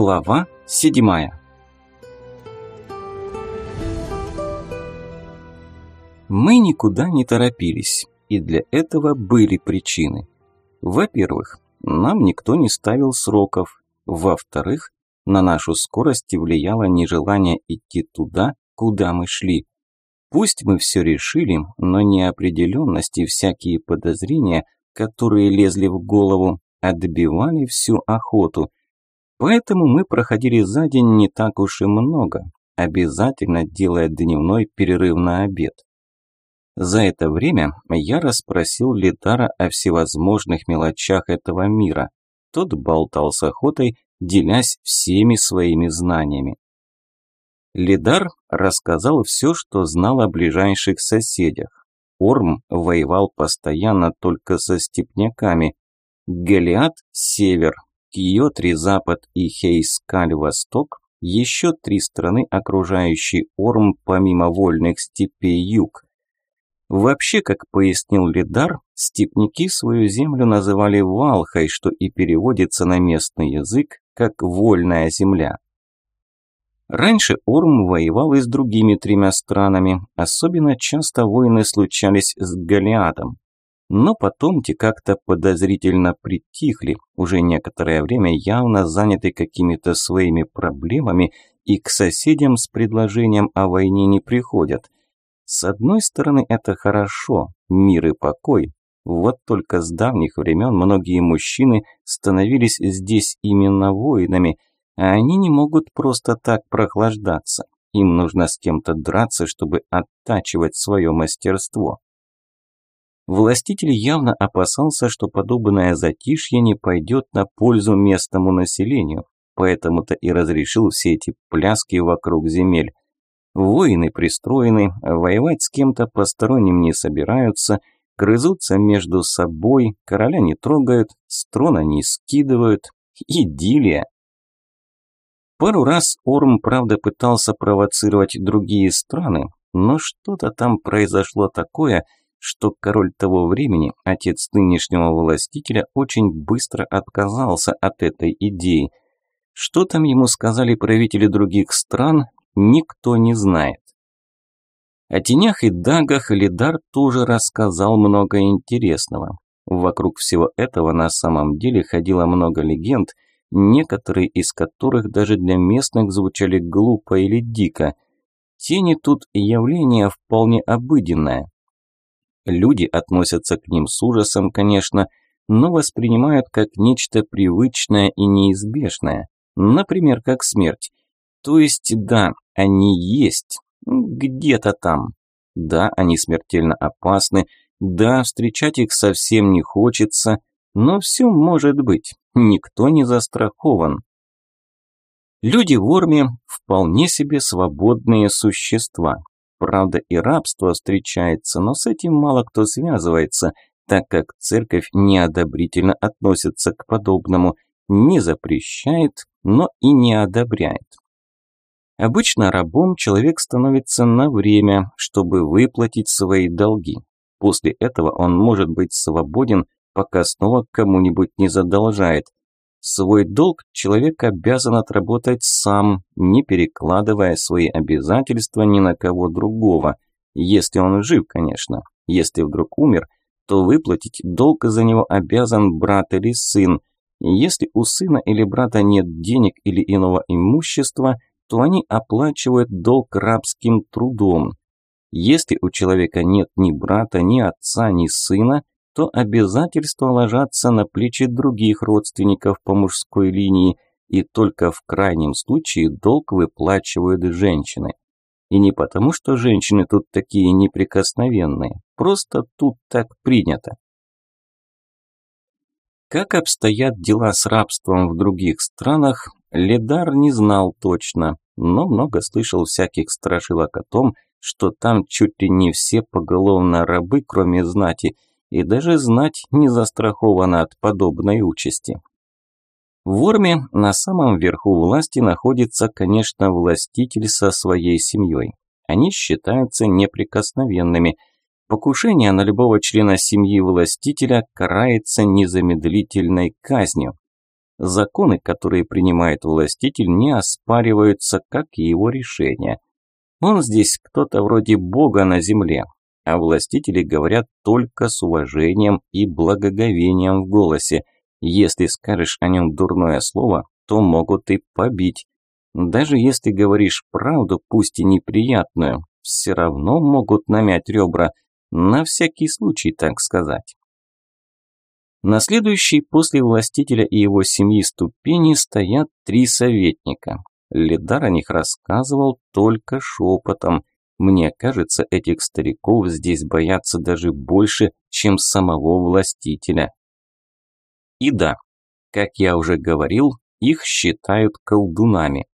Глава седьмая Мы никуда не торопились, и для этого были причины. Во-первых, нам никто не ставил сроков. Во-вторых, на нашу скорость влияло нежелание идти туда, куда мы шли. Пусть мы все решили, но неопределенности и всякие подозрения, которые лезли в голову, отбивали всю охоту. Поэтому мы проходили за день не так уж и много, обязательно делая дневной перерыв на обед. За это время я расспросил Литара о всевозможных мелочах этого мира. Тот болтал с охотой, делясь всеми своими знаниями. Лидар рассказал все, что знал о ближайших соседях. Орм воевал постоянно только со степняками. Голиат – север, Киотри – запад и Хейскаль – восток, еще три страны, окружающие Орм, помимо вольных степей юг. Вообще, как пояснил Лидар, степняки свою землю называли Валхой, что и переводится на местный язык как «вольная земля». Раньше Орм воевал и с другими тремя странами, особенно часто войны случались с Голиадом. Но потом те как-то подозрительно притихли, уже некоторое время явно заняты какими-то своими проблемами и к соседям с предложением о войне не приходят. С одной стороны, это хорошо, мир и покой. Вот только с давних времен многие мужчины становились здесь именно воинами, а они не могут просто так прохлаждаться. Им нужно с кем-то драться, чтобы оттачивать свое мастерство. Властитель явно опасался, что подобное затишье не пойдет на пользу местному населению, поэтому-то и разрешил все эти пляски вокруг земель. Воины пристроены, воевать с кем-то посторонним не собираются, грызутся между собой, короля не трогают, с трона не скидывают. Идиллия. Пару раз Орм, правда, пытался провоцировать другие страны, но что-то там произошло такое, что король того времени, отец нынешнего властителя, очень быстро отказался от этой идеи. Что там ему сказали правители других стран, никто не знает. О тенях и дагах Лидар тоже рассказал много интересного. Вокруг всего этого на самом деле ходило много легенд, некоторые из которых даже для местных звучали глупо или дико. Тени тут явление вполне обыденное. Люди относятся к ним с ужасом, конечно, но воспринимают как нечто привычное и неизбежное, например, как смерть. То есть, да, они есть, где-то там. Да, они смертельно опасны, да, встречать их совсем не хочется, но все может быть, никто не застрахован. Люди в Орме вполне себе свободные существа. Правда, и рабство встречается, но с этим мало кто связывается, так как церковь неодобрительно относится к подобному, не запрещает, но и не одобряет. Обычно рабом человек становится на время, чтобы выплатить свои долги. После этого он может быть свободен, пока снова кому-нибудь не задолжает. Свой долг человек обязан отработать сам, не перекладывая свои обязательства ни на кого другого. Если он жив, конечно. Если вдруг умер, то выплатить долг за него обязан брат или сын. Если у сына или брата нет денег или иного имущества – то они оплачивают долг рабским трудом. Если у человека нет ни брата, ни отца, ни сына, то обязательства ложатся на плечи других родственников по мужской линии, и только в крайнем случае долг выплачивают женщины. И не потому, что женщины тут такие неприкосновенные, просто тут так принято. Как обстоят дела с рабством в других странах, Ледар не знал точно, но много слышал всяких страшилок о том, что там чуть ли не все поголовно рабы, кроме знати, и даже знать не застрахована от подобной участи. В Орме на самом верху власти находится, конечно, властитель со своей семьей. Они считаются неприкосновенными – Покушение на любого члена семьи властителя карается незамедлительной казнью. Законы, которые принимает властитель, не оспариваются, как и его решения. Он здесь кто-то вроде бога на земле, а властители говорят только с уважением и благоговением в голосе. Если скажешь о нем дурное слово, то могут и побить. Даже если говоришь правду, пусть и неприятную, все равно могут намять ребра, на всякий случай, так сказать. На следующей после властителя и его семьи ступени стоят три советника. Лидар о них рассказывал только шепотом. Мне кажется, этих стариков здесь боятся даже больше, чем самого властителя. И да, как я уже говорил, их считают колдунами.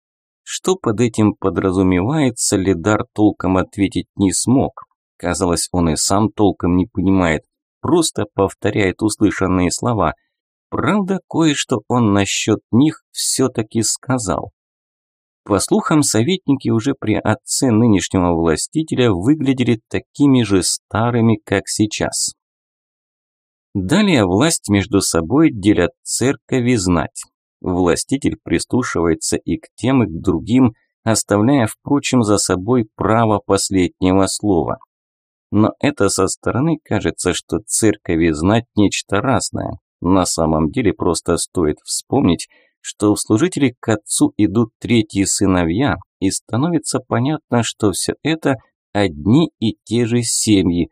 Что под этим подразумевается, Лидар толком ответить не смог. Казалось, он и сам толком не понимает, просто повторяет услышанные слова. Правда, кое-что он насчет них все-таки сказал. По слухам, советники уже при отце нынешнего властителя выглядели такими же старыми, как сейчас. Далее власть между собой делят церковь знать. Властитель прислушивается и к тем, и к другим, оставляя, впрочем, за собой право последнего слова. Но это со стороны кажется, что церковь знать нечто разное. На самом деле просто стоит вспомнить, что в служители к отцу идут третьи сыновья, и становится понятно, что все это одни и те же семьи.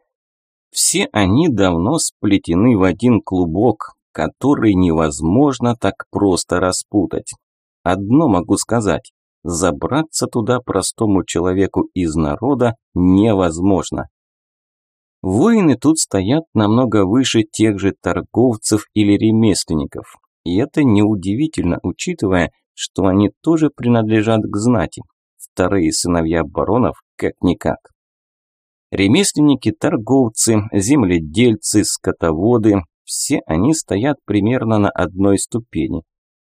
Все они давно сплетены в один клубок, который невозможно так просто распутать. Одно могу сказать, забраться туда простому человеку из народа невозможно. Воины тут стоят намного выше тех же торговцев или ремесленников. И это неудивительно, учитывая, что они тоже принадлежат к знати. Вторые сыновья баронов как-никак. Ремесленники, торговцы, земледельцы, скотоводы – все они стоят примерно на одной ступени.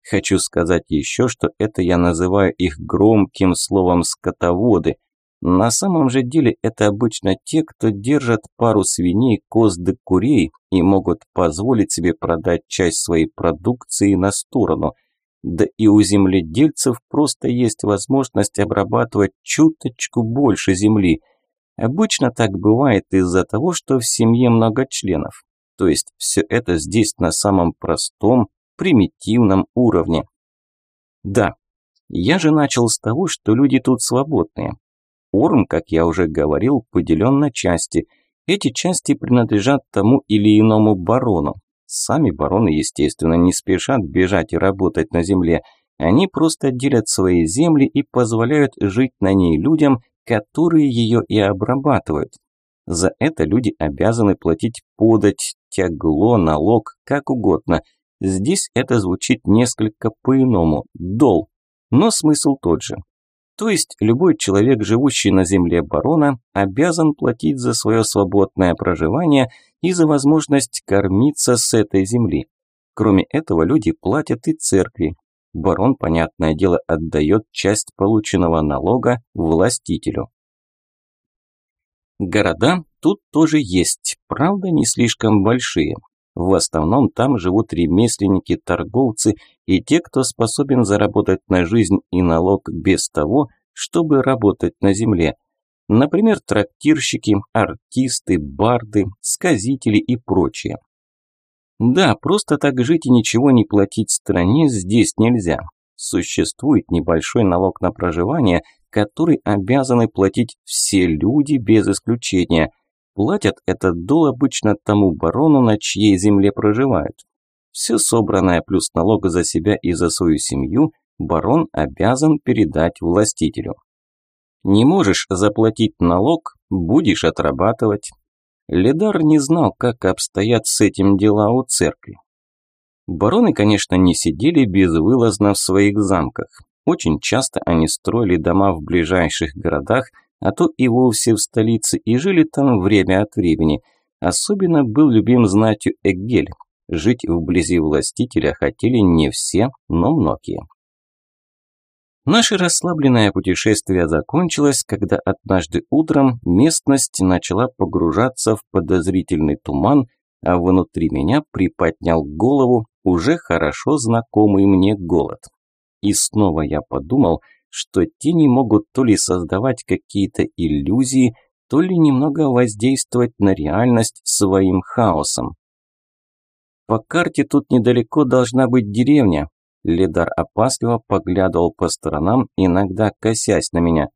Хочу сказать еще, что это я называю их громким словом «скотоводы», на самом же деле это обычно те, кто держат пару свиней, коз да курей и могут позволить себе продать часть своей продукции на сторону. Да и у земледельцев просто есть возможность обрабатывать чуточку больше земли. Обычно так бывает из-за того, что в семье много членов. То есть все это здесь на самом простом, примитивном уровне. Да, я же начал с того, что люди тут свободные. Орм, как я уже говорил, поделен на части. Эти части принадлежат тому или иному барону. Сами бароны, естественно, не спешат бежать и работать на земле. Они просто делят свои земли и позволяют жить на ней людям, которые ее и обрабатывают. За это люди обязаны платить подать, тягло, налог, как угодно. Здесь это звучит несколько по-иному – дол, но смысл тот же. То есть любой человек, живущий на земле барона, обязан платить за свое свободное проживание и за возможность кормиться с этой земли. Кроме этого, люди платят и церкви. Барон, понятное дело, отдает часть полученного налога властителю. Города тут тоже есть, правда не слишком большие. В основном там живут ремесленники, торговцы и те, кто способен заработать на жизнь и налог без того, чтобы работать на земле. Например, трактирщики, артисты, барды, сказители и прочее. Да, просто так жить и ничего не платить стране здесь нельзя. Существует небольшой налог на проживание, который обязаны платить все люди без исключения – Платят этот дол обычно тому барону, на чьей земле проживают. Все собранное плюс налог за себя и за свою семью барон обязан передать властителю. Не можешь заплатить налог, будешь отрабатывать. Ледар не знал, как обстоят с этим дела у церкви. Бароны, конечно, не сидели безвылазно в своих замках. Очень часто они строили дома в ближайших городах, а то и вовсе в столице, и жили там время от времени. Особенно был любим знатью Эгель. Жить вблизи властителя хотели не все, но многие. Наше расслабленное путешествие закончилось, когда однажды утром местность начала погружаться в подозрительный туман, а внутри меня приподнял голову уже хорошо знакомый мне голод. И снова я подумал, что тени могут то ли создавать какие-то иллюзии, то ли немного воздействовать на реальность своим хаосом. По карте тут недалеко должна быть деревня. Ледар опасливо поглядывал по сторонам, иногда косясь на меня.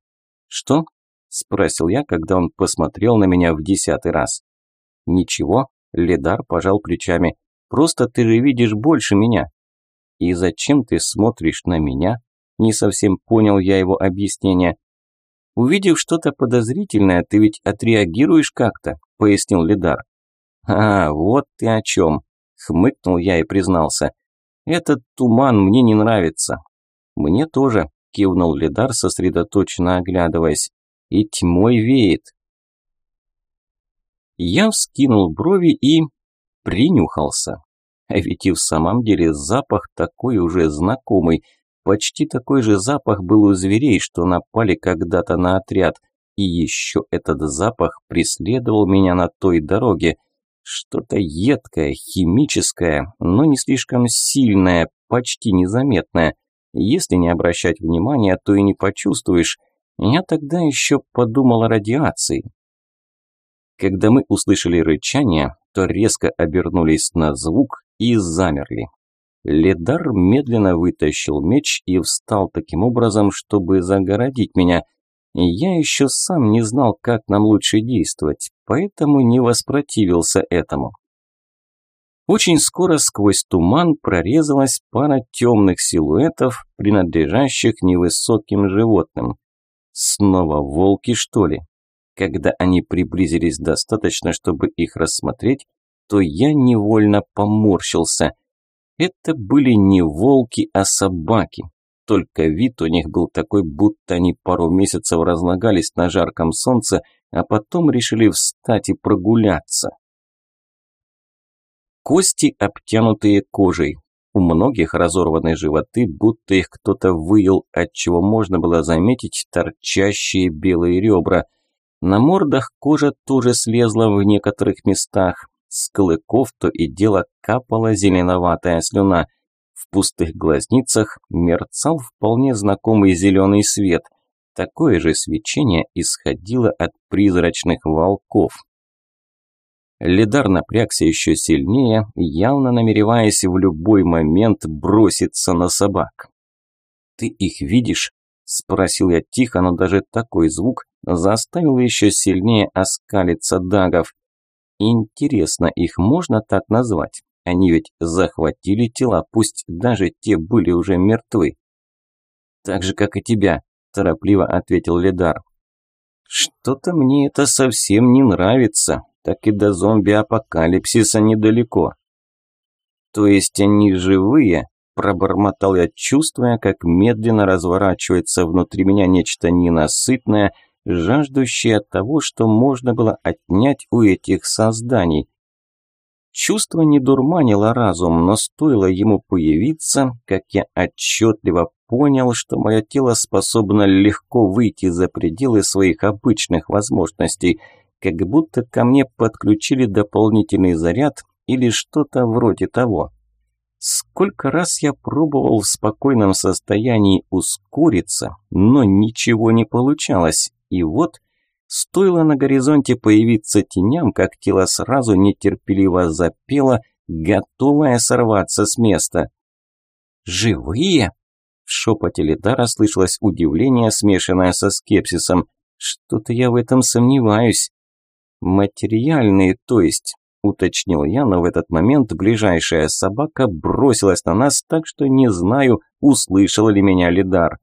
«Что?» – спросил я, когда он посмотрел на меня в десятый раз. «Ничего», – Ледар пожал плечами. «Просто ты же видишь больше меня». «И зачем ты смотришь на меня?» Не совсем понял я его объяснение. «Увидев что-то подозрительное, ты ведь отреагируешь как-то», – пояснил Лидар. «А, вот ты о чем», – хмыкнул я и признался. «Этот туман мне не нравится». «Мне тоже», – кивнул Лидар, сосредоточенно оглядываясь. «И тьмой веет». Я вскинул брови и... принюхался. А ведь и в самом деле запах такой уже знакомый – Почти такой же запах был у зверей, что напали когда-то на отряд. И еще этот запах преследовал меня на той дороге. Что-то едкое, химическое, но не слишком сильное, почти незаметное. Если не обращать внимания, то и не почувствуешь. Я тогда еще подумал о радиации. Когда мы услышали рычание, то резко обернулись на звук и замерли. Ледар медленно вытащил меч и встал таким образом, чтобы загородить меня. Я еще сам не знал, как нам лучше действовать, поэтому не воспротивился этому. Очень скоро сквозь туман прорезалась пара темных силуэтов, принадлежащих невысоким животным. Снова волки, что ли? Когда они приблизились достаточно, чтобы их рассмотреть, то я невольно поморщился – это были не волки, а собаки. Только вид у них был такой, будто они пару месяцев разлагались на жарком солнце, а потом решили встать и прогуляться. Кости, обтянутые кожей. У многих разорваны животы, будто их кто-то выел, отчего можно было заметить торчащие белые ребра. На мордах кожа тоже слезла в некоторых местах. С клыков то и дело капала зеленоватая слюна. В пустых глазницах мерцал вполне знакомый зеленый свет. Такое же свечение исходило от призрачных волков. Лидар напрягся еще сильнее, явно намереваясь в любой момент броситься на собак. «Ты их видишь?» – спросил я тихо, но даже такой звук заставил еще сильнее оскалиться Дагов. Интересно, их можно так назвать? Они ведь захватили тела, пусть даже те были уже мертвы. Так же, как и тебя, торопливо ответил Ледар. Что-то мне это совсем не нравится, так и до зомби-апокалипсиса недалеко. То есть они живые? Пробормотал я, чувствуя, как медленно разворачивается внутри меня нечто ненасытное – жаждущая того, что можно было отнять у этих созданий. Чувство не дурманило разум, но стоило ему появиться, как я отчетливо понял, что мое тело способно легко выйти за пределы своих обычных возможностей, как будто ко мне подключили дополнительный заряд или что-то вроде того. Сколько раз я пробовал в спокойном состоянии ускориться, но ничего не получалось. И вот, стоило на горизонте появиться теням, как тело сразу нетерпеливо запело, готовое сорваться с места. «Живые?» В шепоте Лидара слышалось удивление, смешанное со скепсисом. «Что-то я в этом сомневаюсь». «Материальные, то есть?» уточнил я, но в этот момент ближайшая собака бросилась на нас, так что не знаю, услышал ли меня Лидар.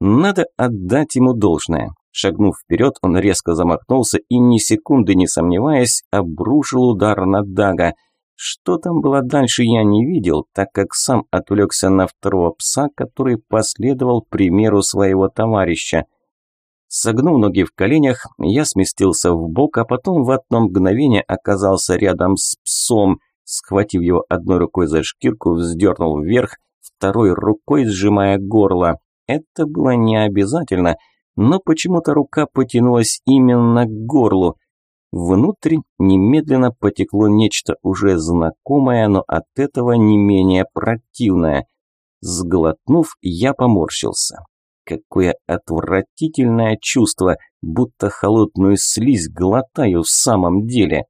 Надо отдать ему должное. Шагнув вперед, он резко замахнулся и, ни секунды не сомневаясь, обрушил удар на Дага. Что там было дальше, я не видел, так как сам отвлекся на второго пса, который последовал примеру своего товарища. Согнув ноги в коленях, я сместился в бок, а потом в одно мгновение оказался рядом с псом. Схватив его одной рукой за шкирку, вздернул вверх, второй рукой сжимая горло. Это было не обязательно – но почему-то рука потянулась именно к горлу. Внутрь немедленно потекло нечто уже знакомое, но от этого не менее противное. Сглотнув, я поморщился. Какое отвратительное чувство, будто холодную слизь глотаю в самом деле.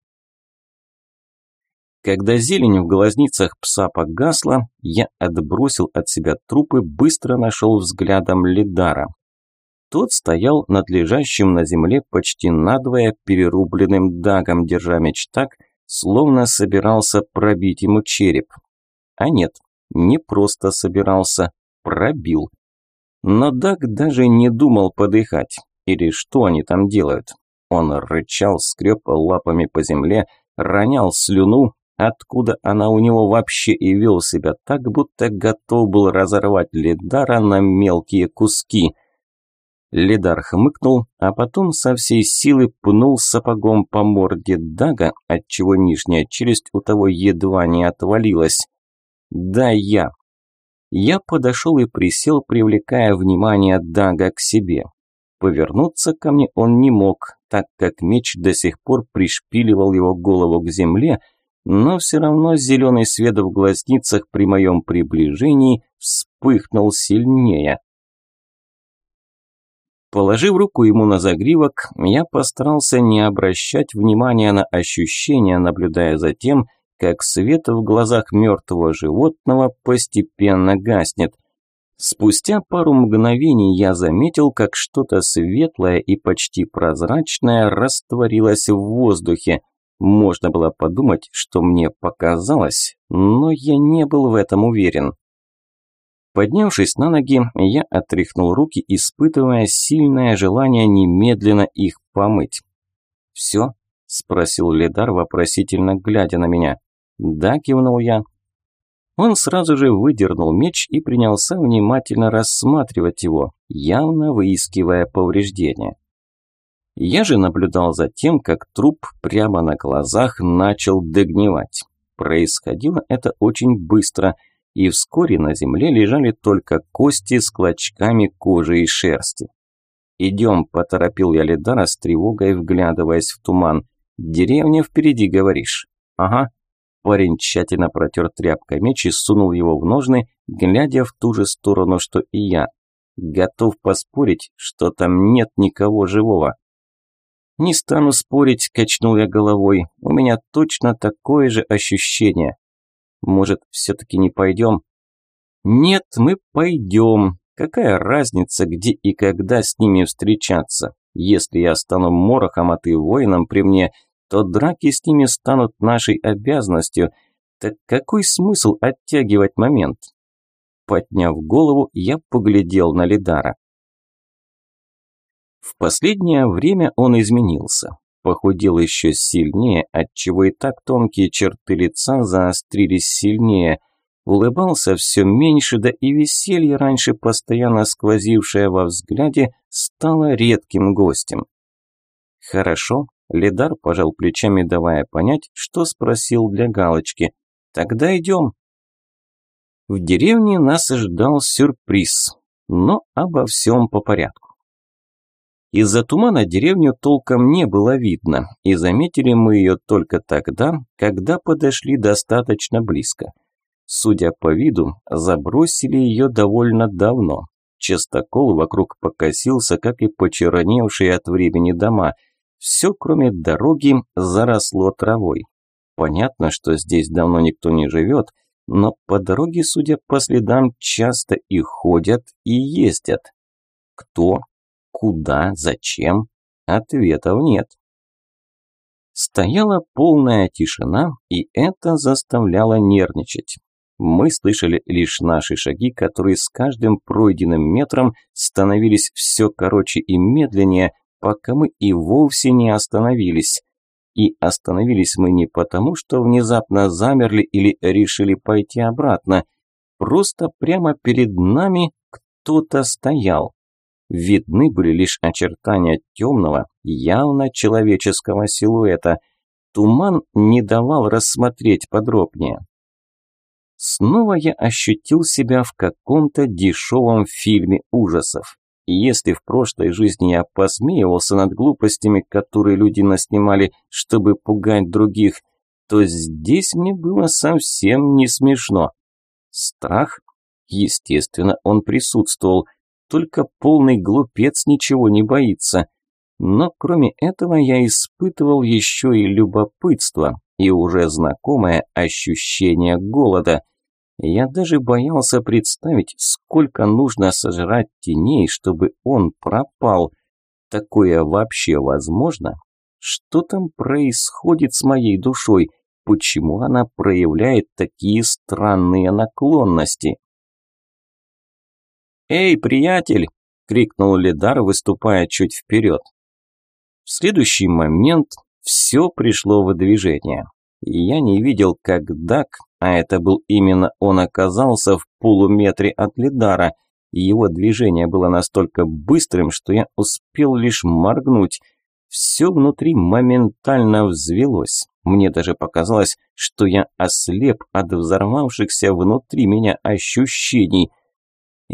Когда зелень в глазницах пса погасла, я отбросил от себя трупы, быстро нашел взглядом Лидара. Тот стоял над лежащим на земле почти надвое перерубленным дагом, держа меч так, словно собирался пробить ему череп. А нет, не просто собирался, пробил. Но даг даже не думал подыхать. Или что они там делают? Он рычал, скреб лапами по земле, ронял слюну, откуда она у него вообще и вел себя так, будто готов был разорвать Лидара на мелкие куски. Лидар хмыкнул, а потом со всей силы пнул сапогом по морде Дага, отчего нижняя челюсть у того едва не отвалилась. «Да я!» Я подошел и присел, привлекая внимание Дага к себе. Повернуться ко мне он не мог, так как меч до сих пор пришпиливал его голову к земле, но все равно зеленый свет в глазницах при моем приближении вспыхнул сильнее. Положив руку ему на загривок, я постарался не обращать внимания на ощущения, наблюдая за тем, как свет в глазах мертвого животного постепенно гаснет. Спустя пару мгновений я заметил, как что-то светлое и почти прозрачное растворилось в воздухе – можно было подумать, что мне показалось, но я не был в этом уверен. Поднявшись на ноги, я отряхнул руки, испытывая сильное желание немедленно их помыть. «Все?» – спросил Ледар, вопросительно глядя на меня. «Да», – кивнул я. Он сразу же выдернул меч и принялся внимательно рассматривать его, явно выискивая повреждения. Я же наблюдал за тем, как труп прямо на глазах начал догнивать. Происходило это очень быстро, и вскоре на земле лежали только кости с клочками кожи и шерсти. «Идем», – поторопил я Ледара с тревогой, вглядываясь в туман. «Деревня впереди, говоришь?» «Ага». Парень тщательно протер тряпкой меч и сунул его в ножны, глядя в ту же сторону, что и я. Готов поспорить, что там нет никого живого. «Не стану спорить», – качнул я головой. «У меня точно такое же ощущение. Может, все-таки не пойдем?» «Нет, мы пойдем. Какая разница, где и когда с ними встречаться? Если я стану морохом, а ты воином при мне, то драки с ними станут нашей обязанностью. Так какой смысл оттягивать момент?» Подняв голову, я поглядел на Лидара. В последнее время он изменился. Похудел еще сильнее, отчего и так тонкие черты лица заострились сильнее. Улыбался все меньше, да и веселье, раньше постоянно сквозившее во взгляде, стало редким гостем. «Хорошо», – Лидар пожал плечами, давая понять, что спросил для галочки. «Тогда идем». В деревне нас ждал сюрприз, но обо всем по порядку. Из-за тумана деревню толком не было видно, и заметили мы ее только тогда, когда подошли достаточно близко. Судя по виду, забросили ее довольно давно. Частокол вокруг покосился, как и почерневшие от времени дома. Все, кроме дороги, заросло травой. Понятно, что здесь давно никто не живет, но по дороге, судя по следам, часто и ходят, и ездят. Кто? Куда? Зачем? Ответов нет. Стояла полная тишина, и это заставляло нервничать. Мы слышали лишь наши шаги, которые с каждым пройденным метром становились все короче и медленнее, пока мы и вовсе не остановились. И остановились мы не потому, что внезапно замерли или решили пойти обратно. Просто прямо перед нами кто-то стоял видны были лишь очертания темного, явно человеческого силуэта. Туман не давал рассмотреть подробнее. Снова я ощутил себя в каком-то дешевом фильме ужасов. И если в прошлой жизни я посмеивался над глупостями, которые люди наснимали, чтобы пугать других, то здесь мне было совсем не смешно. Страх? Естественно, он присутствовал, только полный глупец ничего не боится. Но кроме этого я испытывал еще и любопытство и уже знакомое ощущение голода. Я даже боялся представить, сколько нужно сожрать теней, чтобы он пропал. Такое вообще возможно? Что там происходит с моей душой? Почему она проявляет такие странные наклонности? «Эй, приятель!» – крикнул Лидар, выступая чуть вперед. В следующий момент все пришло в движение. Я не видел, как Дак, а это был именно он, оказался в полуметре от Лидара. Его движение было настолько быстрым, что я успел лишь моргнуть. Все внутри моментально взвелось. Мне даже показалось, что я ослеп от взорвавшихся внутри меня ощущений –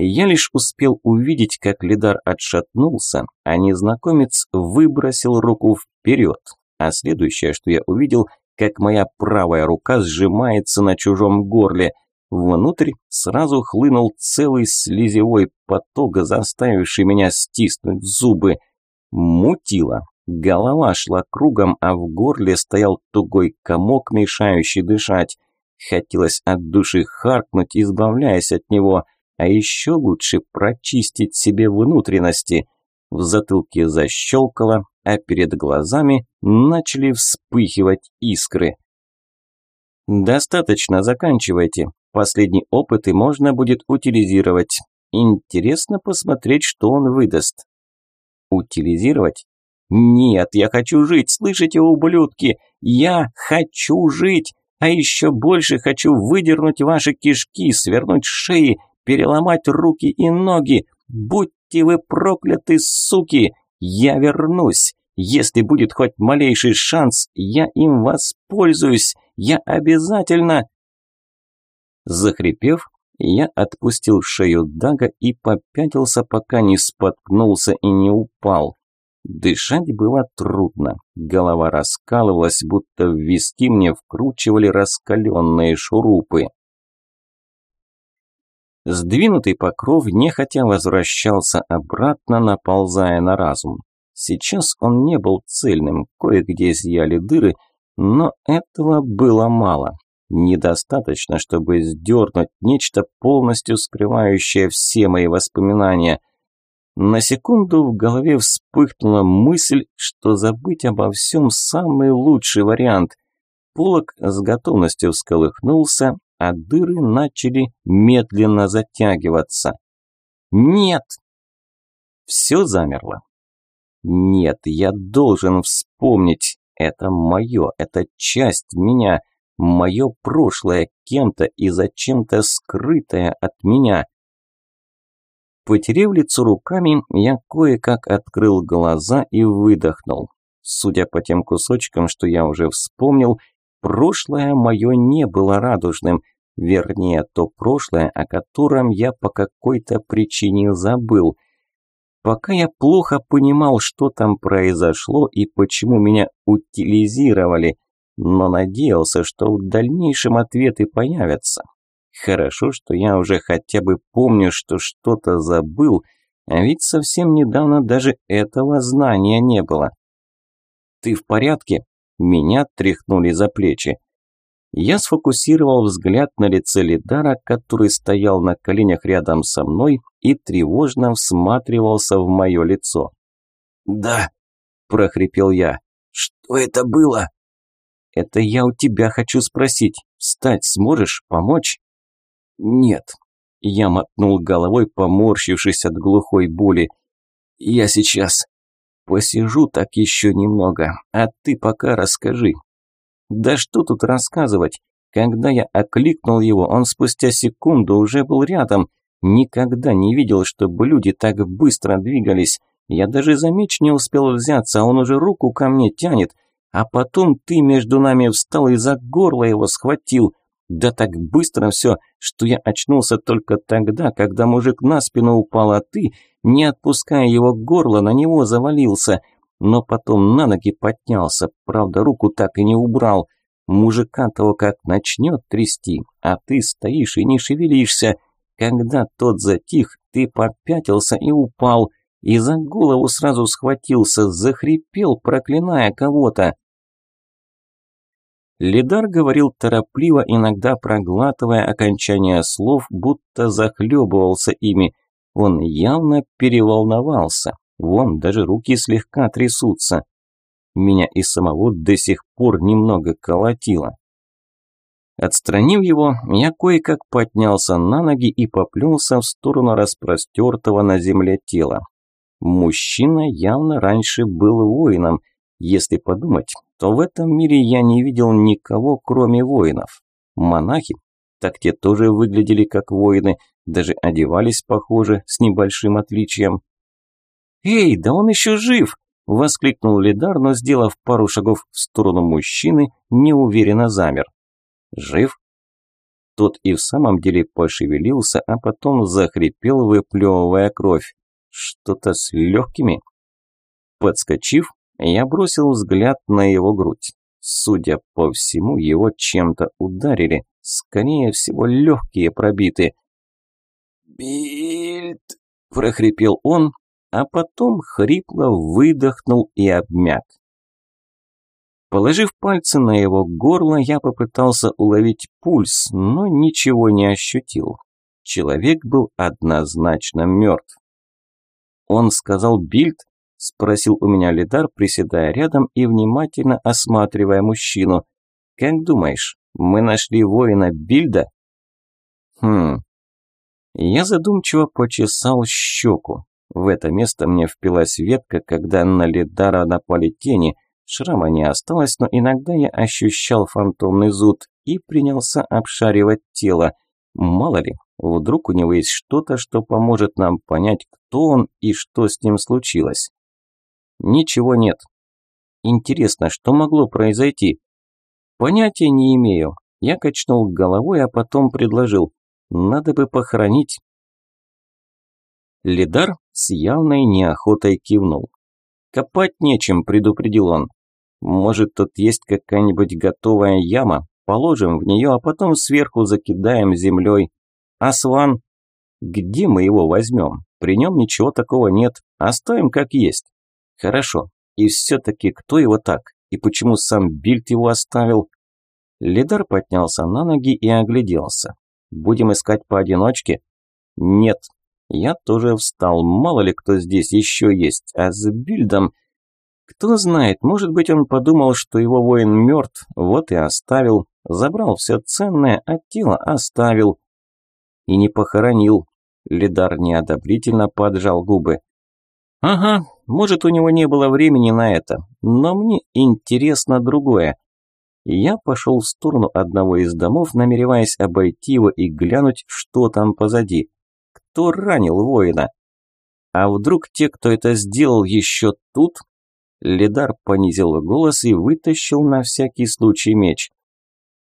я лишь успел увидеть, как Лидар отшатнулся, а незнакомец выбросил руку вперед. А следующее, что я увидел, как моя правая рука сжимается на чужом горле. Внутрь сразу хлынул целый слезевой поток, заставивший меня стиснуть зубы. Мутило. Голова шла кругом, а в горле стоял тугой комок, мешающий дышать. Хотелось от души харкнуть, избавляясь от него – а еще лучше прочистить себе внутренности. В затылке защелкало, а перед глазами начали вспыхивать искры. «Достаточно, заканчивайте. Последний опыт и можно будет утилизировать. Интересно посмотреть, что он выдаст». «Утилизировать? Нет, я хочу жить, слышите, ублюдки? Я хочу жить, а еще больше хочу выдернуть ваши кишки, свернуть шеи переломать руки и ноги. Будьте вы прокляты, суки! Я вернусь. Если будет хоть малейший шанс, я им воспользуюсь. Я обязательно...» Захрипев, я отпустил шею Дага и попятился, пока не споткнулся и не упал. Дышать было трудно. Голова раскалывалась, будто в виски мне вкручивали раскаленные шурупы. Сдвинутый покров нехотя возвращался обратно, наползая на разум. Сейчас он не был цельным, кое-где зияли дыры, но этого было мало. Недостаточно, чтобы сдернуть нечто полностью скрывающее все мои воспоминания. На секунду в голове вспыхнула мысль, что забыть обо всем самый лучший вариант. Полок с готовностью всколыхнулся, а дыры начали медленно затягиваться. «Нет!» Все замерло. «Нет, я должен вспомнить. Это мое, это часть меня, мое прошлое кем-то и зачем-то скрытое от меня». Потерев лицо руками, я кое-как открыл глаза и выдохнул. Судя по тем кусочкам, что я уже вспомнил, Прошлое мое не было радужным, вернее, то прошлое, о котором я по какой-то причине забыл. Пока я плохо понимал, что там произошло и почему меня утилизировали, но надеялся, что в дальнейшем ответы появятся. Хорошо, что я уже хотя бы помню, что что-то забыл, а ведь совсем недавно даже этого знания не было. «Ты в порядке?» Меня тряхнули за плечи. Я сфокусировал взгляд на лице Лидара, который стоял на коленях рядом со мной и тревожно всматривался в мое лицо. «Да», – прохрипел я. «Что это было?» «Это я у тебя хочу спросить. Встать сможешь? Помочь?» «Нет». Я мотнул головой, поморщившись от глухой боли. «Я сейчас...» Посижу так еще немного, а ты пока расскажи. Да что тут рассказывать? Когда я окликнул его, он спустя секунду уже был рядом. Никогда не видел, чтобы люди так быстро двигались. Я даже за меч не успел взяться, а он уже руку ко мне тянет. А потом ты между нами встал и за горло его схватил. Да так быстро все, что я очнулся только тогда, когда мужик на спину упал, а ты не отпуская его горло, на него завалился, но потом на ноги поднялся, правда, руку так и не убрал. Мужика того как начнет трясти, а ты стоишь и не шевелишься. Когда тот затих, ты попятился и упал, и за голову сразу схватился, захрипел, проклиная кого-то. Лидар говорил торопливо, иногда проглатывая окончания слов, будто захлебывался ими. Он явно переволновался. Вон, даже руки слегка трясутся. Меня и самого до сих пор немного колотило. Отстранив его, я кое-как поднялся на ноги и поплелся в сторону распростертого на земле тела. Мужчина явно раньше был воином. Если подумать, то в этом мире я не видел никого, кроме воинов. Монахи, так те тоже выглядели как воины, даже одевались похоже, с небольшим отличием. «Эй, да он еще жив!» – воскликнул Лидар, но, сделав пару шагов в сторону мужчины, неуверенно замер. «Жив?» Тот и в самом деле пошевелился, а потом захрипел, выплевывая кровь. Что-то с легкими. Подскочив, я бросил взгляд на его грудь. Судя по всему, его чем-то ударили. Скорее всего, легкие пробиты. «Бильд!» – прохрипел он, а потом хрипло выдохнул и обмяк. Положив пальцы на его горло, я попытался уловить пульс, но ничего не ощутил. Человек был однозначно мертв. Он сказал «Бильд», – спросил у меня Лидар, приседая рядом и внимательно осматривая мужчину. «Как думаешь, мы нашли воина Бильда?» «Хм...» Я задумчиво почесал щеку. В это место мне впилась ветка, когда на Лидара напали тени. Шрама не осталось, но иногда я ощущал фантомный зуд и принялся обшаривать тело. Мало ли, вдруг у него есть что-то, что поможет нам понять, кто он и что с ним случилось. Ничего нет. Интересно, что могло произойти? Понятия не имею. Я качнул головой, а потом предложил. Надо бы похоронить. Лидар с явной неохотой кивнул. «Копать нечем», – предупредил он. «Может, тут есть какая-нибудь готовая яма? Положим в нее, а потом сверху закидаем землей. Асван? Где мы его возьмем? При нем ничего такого нет. Оставим как есть. Хорошо. И все-таки кто его так? И почему сам Бильд его оставил? Лидар поднялся на ноги и огляделся. Будем искать поодиночке? Нет. Я тоже встал. Мало ли кто здесь еще есть. А с Бильдом... Кто знает, может быть он подумал, что его воин мертв, вот и оставил. Забрал все ценное, а тело оставил. И не похоронил. Лидар неодобрительно поджал губы. Ага, может, у него не было времени на это, но мне интересно другое. Я пошел в сторону одного из домов, намереваясь обойти его и глянуть, что там позади. Кто ранил воина? А вдруг те, кто это сделал, еще тут? Лидар понизил голос и вытащил на всякий случай меч.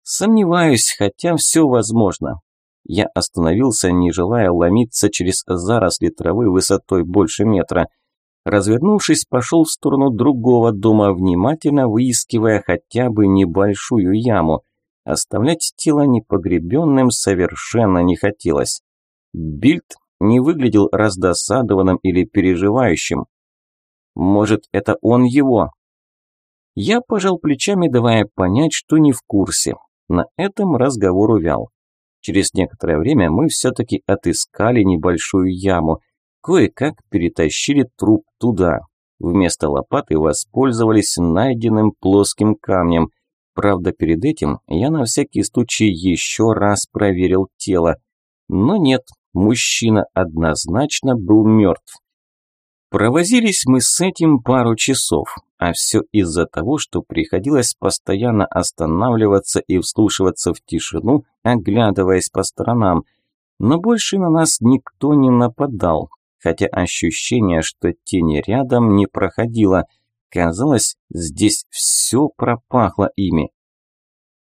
Сомневаюсь, хотя все возможно. Я остановился, не желая ломиться через заросли травы высотой больше метра. Развернувшись, пошел в сторону другого дома, внимательно выискивая хотя бы небольшую яму. Оставлять тело непогребенным совершенно не хотелось. Бильд не выглядел раздосадованным или переживающим. Может, это он его? Я пожал плечами, давая понять, что не в курсе. На этом разговор увял. Через некоторое время мы все-таки отыскали небольшую яму – Кое-как перетащили труп туда. Вместо лопаты воспользовались найденным плоским камнем. Правда, перед этим я на всякий случай еще раз проверил тело. Но нет, мужчина однозначно был мертв. Провозились мы с этим пару часов, а все из-за того, что приходилось постоянно останавливаться и вслушиваться в тишину, оглядываясь по сторонам. Но больше на нас никто не нападал, хотя ощущение, что тени рядом, не проходило. Казалось, здесь все пропахло ими.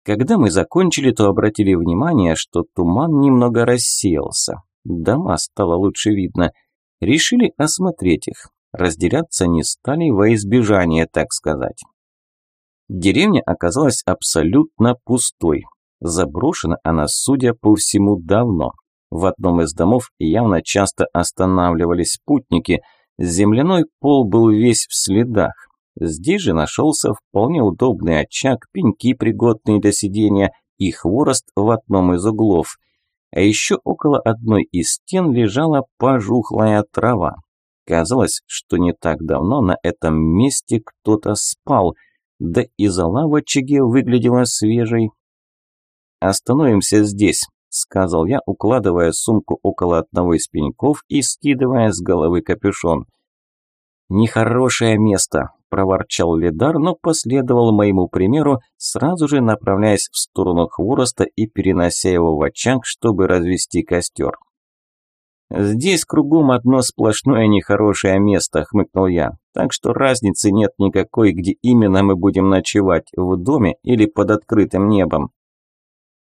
Когда мы закончили, то обратили внимание, что туман немного рассеялся. Дома стало лучше видно. Решили осмотреть их. Разделяться не стали во избежание, так сказать. Деревня оказалась абсолютно пустой. Заброшена она, судя по всему, давно. В одном из домов явно часто останавливались путники. Земляной пол был весь в следах. Здесь же нашелся вполне удобный очаг, пеньки, пригодные для сидения, и хворост в одном из углов. А еще около одной из стен лежала пожухлая трава. Казалось, что не так давно на этом месте кто-то спал, да и зола в очаге выглядела свежей. «Остановимся здесь», – сказал я, укладывая сумку около одного из пеньков и скидывая с головы капюшон. «Нехорошее место», – проворчал Лидар, но последовал моему примеру, сразу же направляясь в сторону хвороста и перенося его в очаг, чтобы развести костер. «Здесь кругом одно сплошное нехорошее место», – хмыкнул я. «Так что разницы нет никакой, где именно мы будем ночевать, в доме или под открытым небом».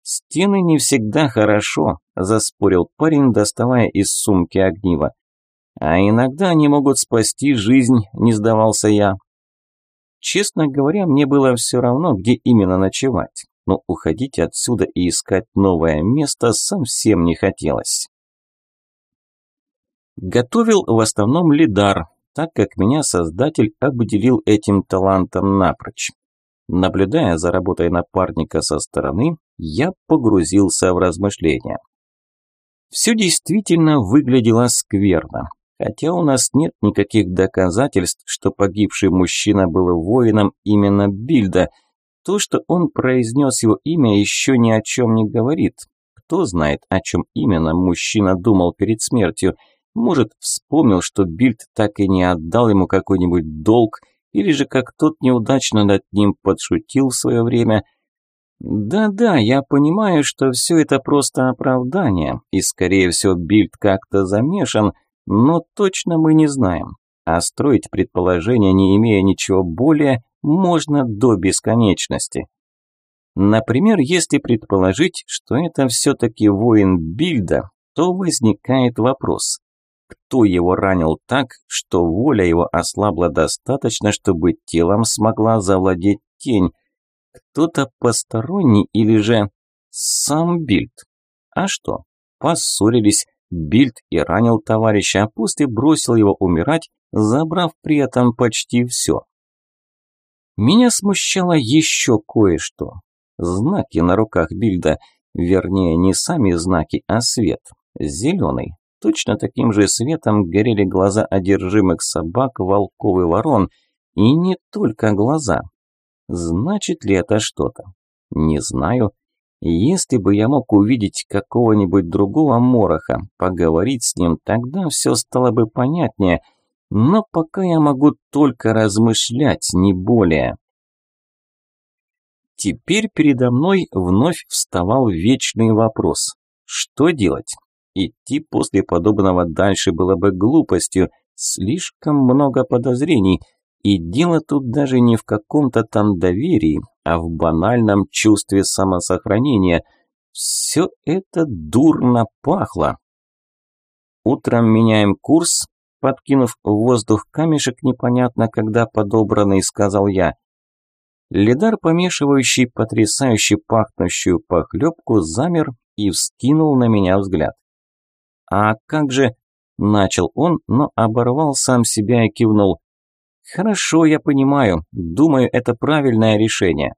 «Стены не всегда хорошо», – заспорил парень, доставая из сумки огниво. «А иногда они могут спасти жизнь», – не сдавался я. Честно говоря, мне было все равно, где именно ночевать, но уходить отсюда и искать новое место совсем не хотелось. Готовил в основном лидар, так как меня создатель обделил этим талантом напрочь. Наблюдая за работой напарника со стороны, я погрузился в размышления. Все действительно выглядело скверно. Хотя у нас нет никаких доказательств, что погибший мужчина был воином именно Бильда. То, что он произнес его имя, еще ни о чем не говорит. Кто знает, о чем именно мужчина думал перед смертью – может, вспомнил, что Бильд так и не отдал ему какой-нибудь долг, или же как тот неудачно над ним подшутил в свое время. Да-да, я понимаю, что все это просто оправдание, и, скорее всего, Бильд как-то замешан, но точно мы не знаем. А строить предположения, не имея ничего более, можно до бесконечности. Например, если предположить, что это все-таки воин Бильда, то возникает вопрос, кто его ранил так, что воля его ослабла достаточно, чтобы телом смогла завладеть тень. Кто-то посторонний или же сам Бильд. А что? Поссорились, Бильд и ранил товарища, а после бросил его умирать, забрав при этом почти все. Меня смущало еще кое-что. Знаки на руках Бильда, вернее, не сами знаки, а свет. Зеленый, Точно таким же светом горели глаза одержимых собак, волков и ворон. И не только глаза. Значит ли это что-то? Не знаю. Если бы я мог увидеть какого-нибудь другого мороха, поговорить с ним, тогда все стало бы понятнее. Но пока я могу только размышлять, не более. Теперь передо мной вновь вставал вечный вопрос. Что делать? Идти после подобного дальше было бы глупостью, слишком много подозрений, и дело тут даже не в каком-то там доверии, а в банальном чувстве самосохранения. Все это дурно пахло. Утром меняем курс, подкинув в воздух камешек непонятно когда подобранный, сказал я. Лидар, помешивающий потрясающе пахнущую похлебку, замер и вскинул на меня взгляд. «А как же...» – начал он, но оборвал сам себя и кивнул. «Хорошо, я понимаю. Думаю, это правильное решение».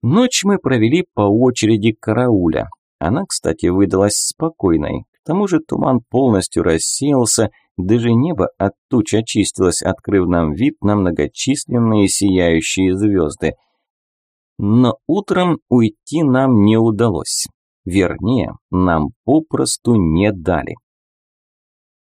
Ночь мы провели по очереди карауля. Она, кстати, выдалась спокойной. К тому же туман полностью рассеялся, даже небо от туч очистилось, открыв нам вид на многочисленные сияющие звезды. Но утром уйти нам не удалось. Вернее, нам попросту не дали.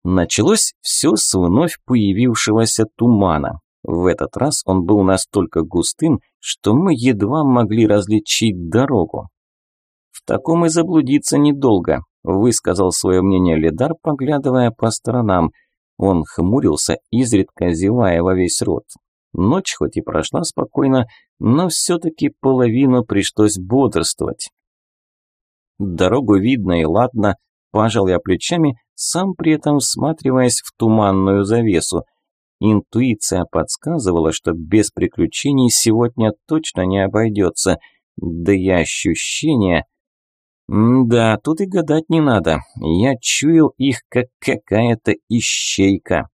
Началось все с вновь появившегося тумана. В этот раз он был настолько густым, что мы едва могли различить дорогу. «В таком и заблудиться недолго», – высказал свое мнение Ледар, поглядывая по сторонам. Он хмурился, изредка зевая во весь рот. Ночь хоть и прошла спокойно, но все-таки половину пришлось бодрствовать. Дорогу видно и ладно, пожал я плечами, сам при этом всматриваясь в туманную завесу. Интуиция подсказывала, что без приключений сегодня точно не обойдется, да и ощущения... да, тут и гадать не надо, я чуял их как какая-то ищейка.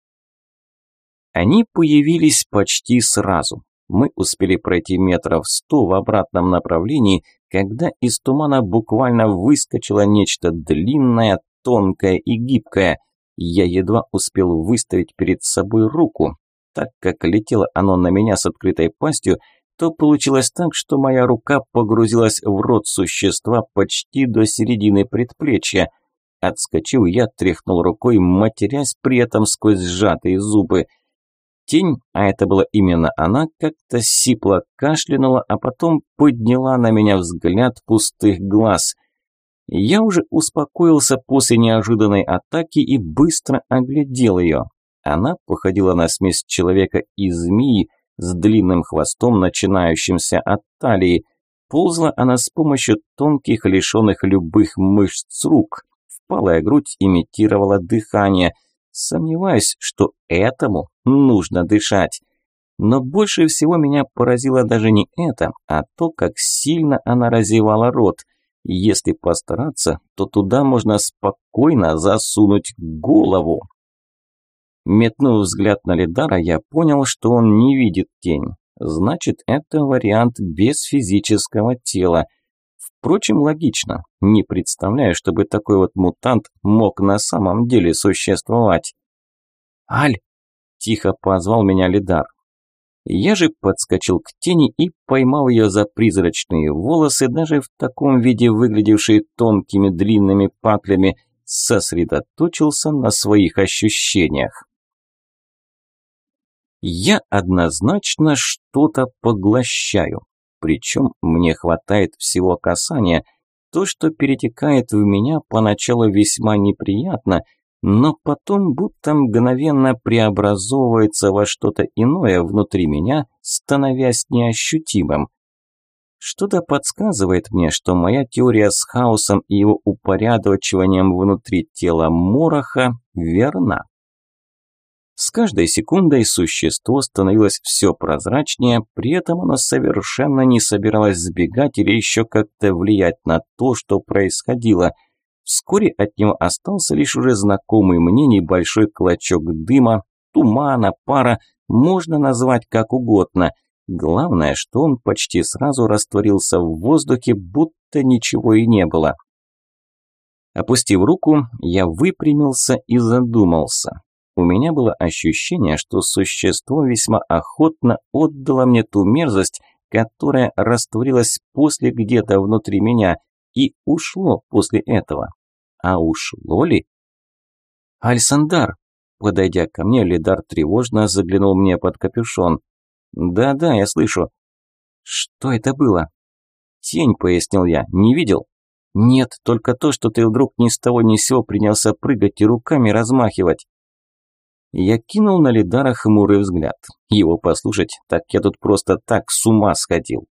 Они появились почти сразу. Мы успели пройти метров сто в обратном направлении, когда из тумана буквально выскочило нечто длинное, тонкое и гибкое. Я едва успел выставить перед собой руку. Так как летело оно на меня с открытой пастью, то получилось так, что моя рука погрузилась в рот существа почти до середины предплечья. Отскочив, я тряхнул рукой, матерясь при этом сквозь сжатые зубы – Тень, а это была именно она, как-то сипло кашлянула, а потом подняла на меня взгляд пустых глаз. Я уже успокоился после неожиданной атаки и быстро оглядел ее. Она походила на смесь человека и змеи с длинным хвостом, начинающимся от талии. Ползла она с помощью тонких, лишенных любых мышц рук. Впалая грудь имитировала дыхание – Сомневаюсь, что этому нужно дышать. Но больше всего меня поразило даже не это, а то, как сильно она разевала рот. Если постараться, то туда можно спокойно засунуть голову. Метнув взгляд на Лидара, я понял, что он не видит тень. Значит, это вариант без физического тела – Впрочем, логично. Не представляю, чтобы такой вот мутант мог на самом деле существовать. «Аль!» – тихо позвал меня Лидар. Я же подскочил к тени и, поймал ее за призрачные волосы, даже в таком виде выглядевшие тонкими длинными патлями, сосредоточился на своих ощущениях. Я однозначно что-то поглощаю. Причем мне хватает всего касания. То, что перетекает в меня, поначалу весьма неприятно, но потом будто мгновенно преобразовывается во что-то иное внутри меня, становясь неощутимым. Что-то подсказывает мне, что моя теория с хаосом и его упорядочиванием внутри тела Мороха верна. С каждой секундой существо становилось все прозрачнее, при этом оно совершенно не собиралось сбегать или еще как-то влиять на то, что происходило. Вскоре от него остался лишь уже знакомый мне небольшой клочок дыма, тумана, пара, можно назвать как угодно. Главное, что он почти сразу растворился в воздухе, будто ничего и не было. Опустив руку, я выпрямился и задумался. У меня было ощущение, что существо весьма охотно отдало мне ту мерзость, которая растворилась после где-то внутри меня и ушло после этого. А ушло ли? Альсандар, подойдя ко мне, Лидар тревожно заглянул мне под капюшон. Да-да, я слышу. Что это было? Тень, пояснил я, не видел? Нет, только то, что ты вдруг ни с того ни с сего принялся прыгать и руками размахивать. Я кинул на Лидара хмурый взгляд. Его послушать, так я тут просто так с ума сходил.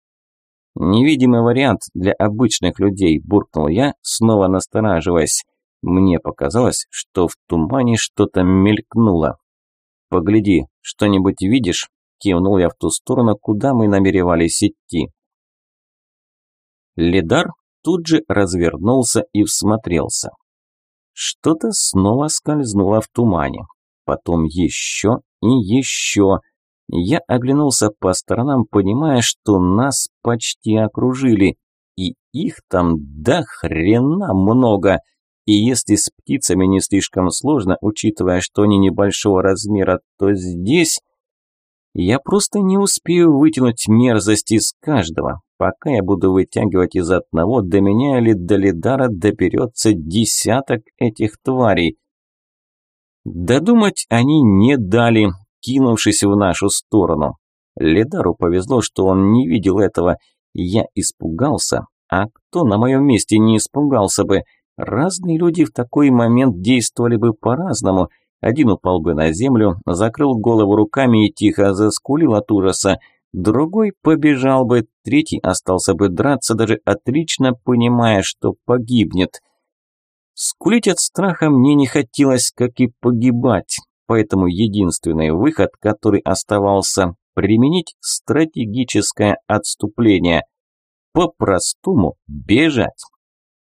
Невидимый вариант для обычных людей, буркнул я, снова настораживаясь. Мне показалось, что в тумане что-то мелькнуло. «Погляди, что-нибудь видишь?» – кивнул я в ту сторону, куда мы намеревались идти. Лидар тут же развернулся и всмотрелся. Что-то снова скользнуло в тумане потом еще и еще. Я оглянулся по сторонам, понимая, что нас почти окружили, и их там до хрена много. И если с птицами не слишком сложно, учитывая, что они небольшого размера, то здесь... Я просто не успею вытянуть мерзость из каждого. Пока я буду вытягивать из одного, до меня или до Лидара доберется десяток этих тварей. Додумать они не дали, кинувшись в нашу сторону. Ледару повезло, что он не видел этого. Я испугался, а кто на моем месте не испугался бы? Разные люди в такой момент действовали бы по-разному. Один упал бы на землю, закрыл голову руками и тихо заскулил от ужаса. Другой побежал бы, третий остался бы драться, даже отлично понимая, что погибнет. Скулить от страха мне не хотелось, как и погибать, поэтому единственный выход, который оставался, применить стратегическое отступление. По-простому бежать.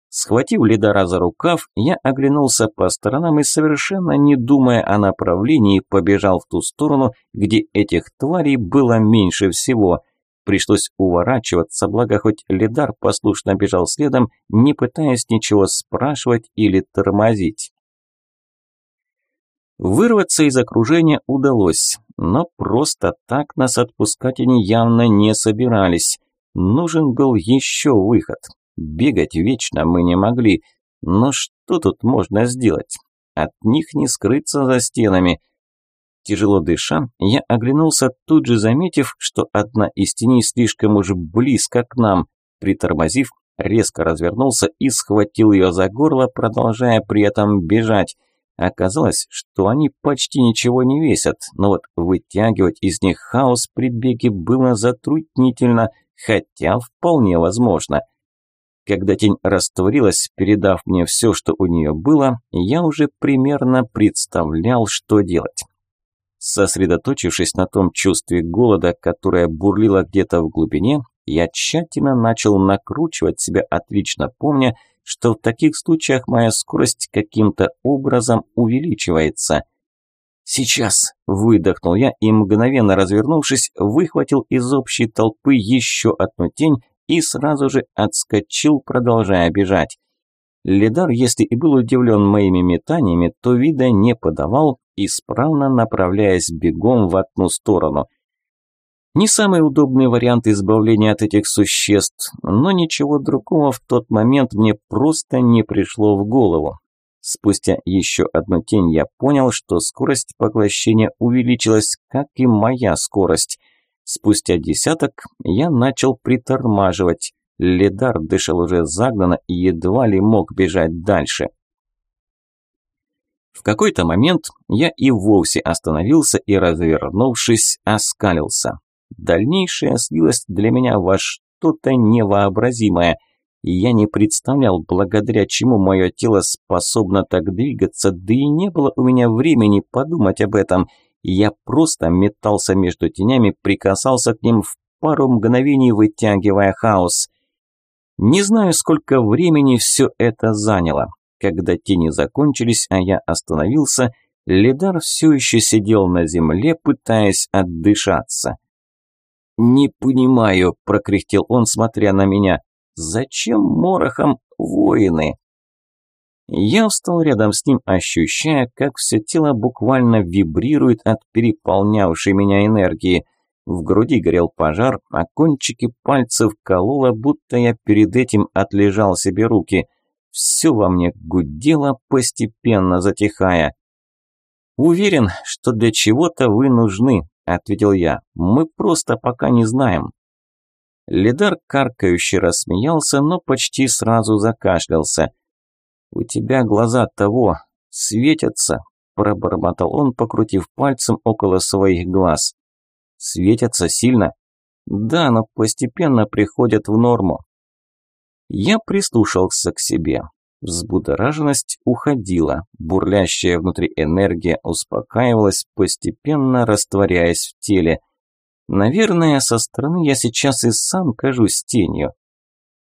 Схватив Лидара за рукав, я оглянулся по сторонам и, совершенно не думая о направлении, побежал в ту сторону, где этих тварей было меньше всего. Пришлось уворачиваться, благо хоть Лидар послушно бежал следом, не пытаясь ничего спрашивать или тормозить. Вырваться из окружения удалось, но просто так нас отпускать они явно не собирались. Нужен был еще выход. Бегать вечно мы не могли. Но что тут можно сделать? От них не скрыться за стенами. Тяжело дыша, я оглянулся, тут же заметив, что одна из теней слишком уж близко к нам. Притормозив, резко развернулся и схватил ее за горло, продолжая при этом бежать. Оказалось, что они почти ничего не весят, но вот вытягивать из них хаос при беге было затруднительно, хотя вполне возможно – когда тень растворилась, передав мне все, что у нее было, я уже примерно представлял, что делать. Сосредоточившись на том чувстве голода, которое бурлило где-то в глубине, я тщательно начал накручивать себя, отлично помня, что в таких случаях моя скорость каким-то образом увеличивается. «Сейчас!» – выдохнул я и, мгновенно развернувшись, выхватил из общей толпы еще одну тень, и сразу же отскочил, продолжая бежать. Лидар, если и был удивлен моими метаниями, то вида не подавал, исправно направляясь бегом в одну сторону. Не самый удобный вариант избавления от этих существ, но ничего другого в тот момент мне просто не пришло в голову. Спустя еще одну тень я понял, что скорость поглощения увеличилась, как и моя скорость. Спустя десяток я начал притормаживать. Ледар дышал уже загнанно и едва ли мог бежать дальше. В какой-то момент я и вовсе остановился и, развернувшись, оскалился. Дальнейшее слилось для меня во что-то невообразимое. И я не представлял, благодаря чему мое тело способно так двигаться, да и не было у меня времени подумать об этом – я просто метался между тенями, прикасался к ним в пару мгновений, вытягивая хаос. Не знаю, сколько времени все это заняло. Когда тени закончились, а я остановился, Лидар все еще сидел на земле, пытаясь отдышаться. «Не понимаю», – прокряхтел он, смотря на меня. «Зачем морохом воины?» Я встал рядом с ним, ощущая, как все тело буквально вибрирует от переполнявшей меня энергии. В груди горел пожар, а кончики пальцев кололо, будто я перед этим отлежал себе руки. Все во мне гудело, постепенно затихая. «Уверен, что для чего-то вы нужны», – ответил я. «Мы просто пока не знаем». Лидар каркающе рассмеялся, но почти сразу закашлялся. «У тебя глаза того, светятся», – пробормотал он, покрутив пальцем около своих глаз. «Светятся сильно?» «Да, но постепенно приходят в норму». Я прислушался к себе. Взбудораженность уходила, бурлящая внутри энергия успокаивалась, постепенно растворяясь в теле. Наверное, со стороны я сейчас и сам кажусь тенью.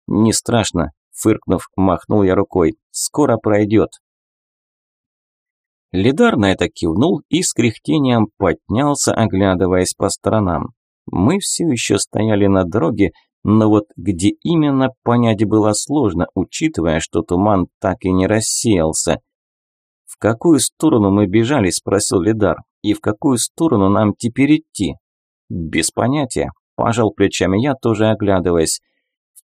Не страшно, Фыркнув, махнул я рукой. «Скоро пройдет». Лидар на это кивнул и с кряхтением поднялся, оглядываясь по сторонам. Мы все еще стояли на дороге, но вот где именно понять было сложно, учитывая, что туман так и не рассеялся. «В какую сторону мы бежали?» – спросил Лидар. «И в какую сторону нам теперь идти?» «Без понятия», – пожал плечами я, тоже оглядываясь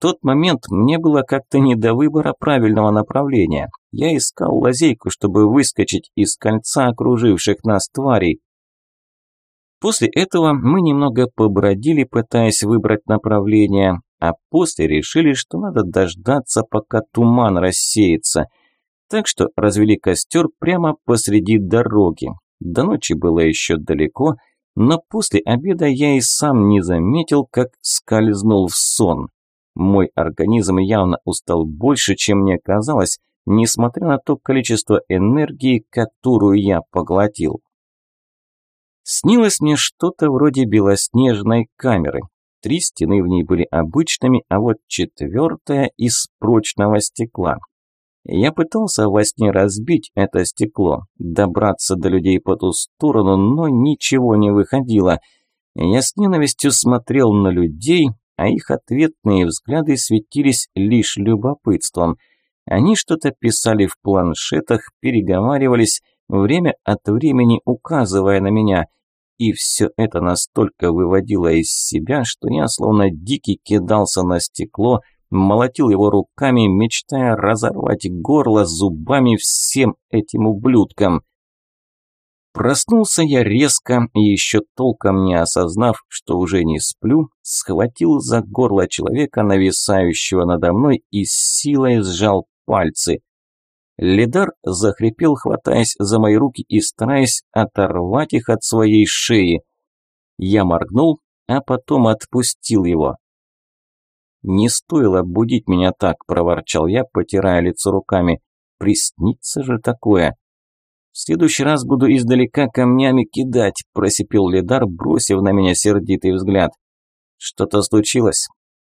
тот момент мне было как-то не до выбора правильного направления. Я искал лазейку, чтобы выскочить из кольца окруживших нас тварей. После этого мы немного побродили, пытаясь выбрать направление, а после решили, что надо дождаться, пока туман рассеется. Так что развели костер прямо посреди дороги. До ночи было еще далеко, но после обеда я и сам не заметил, как скользнул в сон. Мой организм явно устал больше, чем мне казалось, несмотря на то количество энергии, которую я поглотил. Снилось мне что-то вроде белоснежной камеры. Три стены в ней были обычными, а вот четвертая из прочного стекла. Я пытался во сне разбить это стекло, добраться до людей по ту сторону, но ничего не выходило. Я с ненавистью смотрел на людей, а их ответные взгляды светились лишь любопытством. Они что-то писали в планшетах, переговаривались, время от времени указывая на меня. И все это настолько выводило из себя, что я словно дикий кидался на стекло, молотил его руками, мечтая разорвать горло зубами всем этим ублюдкам. Проснулся я резко и еще толком не осознав, что уже не сплю, схватил за горло человека, нависающего надо мной, и с силой сжал пальцы. Лидар захрипел, хватаясь за мои руки и стараясь оторвать их от своей шеи. Я моргнул, а потом отпустил его. «Не стоило будить меня так», – проворчал я, потирая лицо руками. «Приснится же такое». «В следующий раз буду издалека камнями кидать», – просипел Лидар, бросив на меня сердитый взгляд. «Что-то случилось?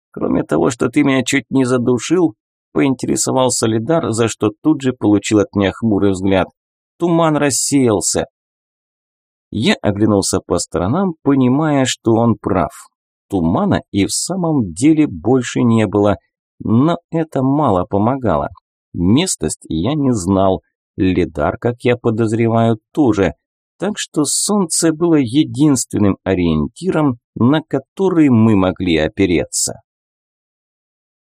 Кроме того, что ты меня чуть не задушил?» – поинтересовался Лидар, за что тут же получил от меня хмурый взгляд. «Туман рассеялся». Я оглянулся по сторонам, понимая, что он прав. Тумана и в самом деле больше не было, но это мало помогало. Местность я не знал, Лидар, как я подозреваю, тоже, так что солнце было единственным ориентиром, на который мы могли опереться.